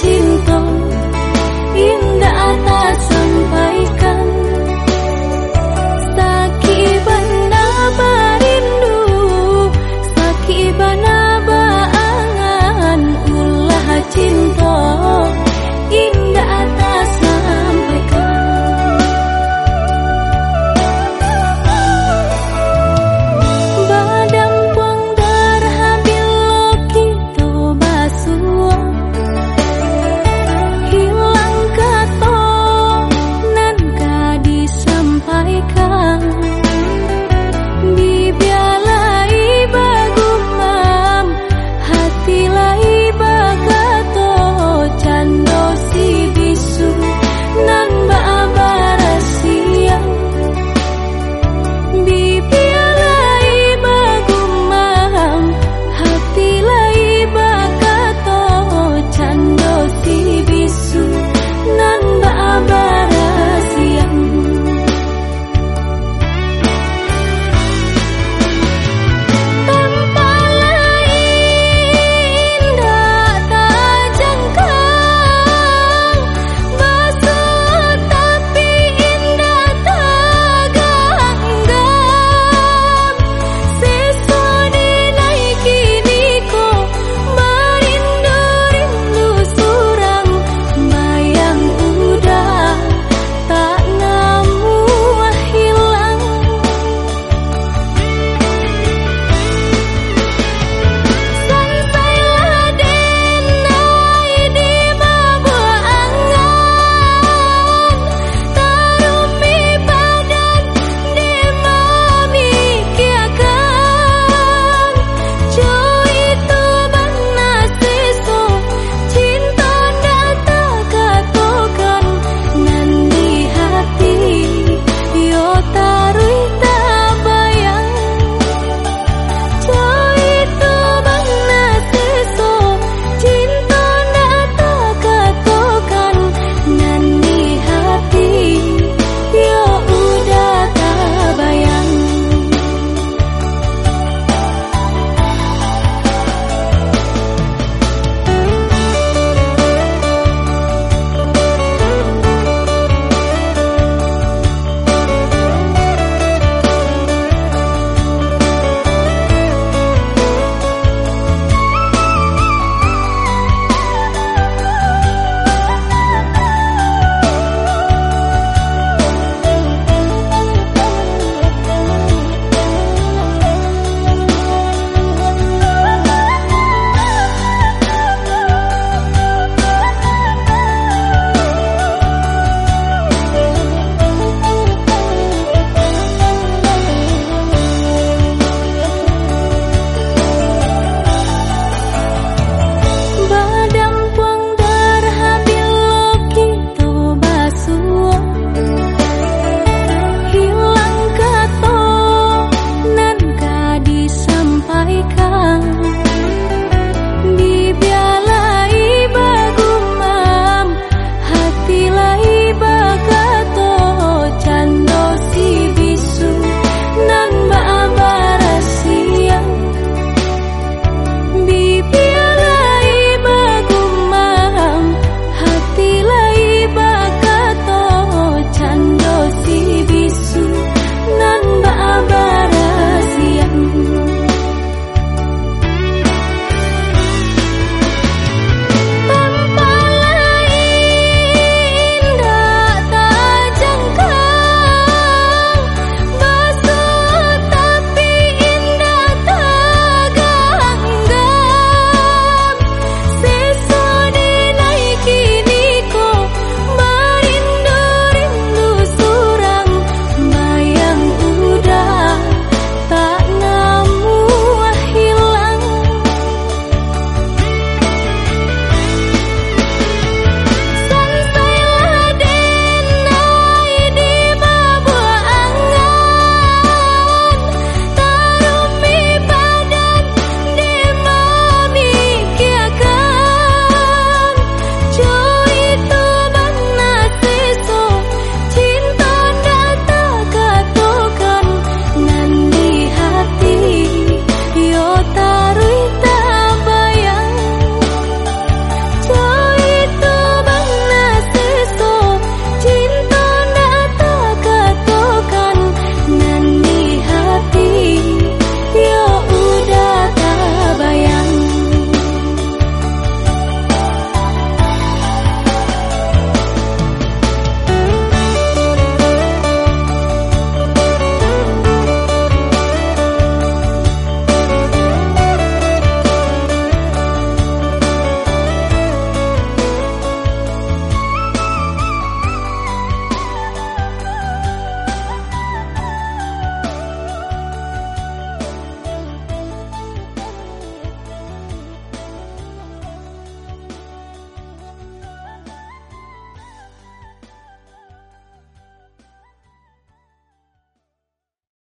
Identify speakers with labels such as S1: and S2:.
S1: cinta indah tak sampaikan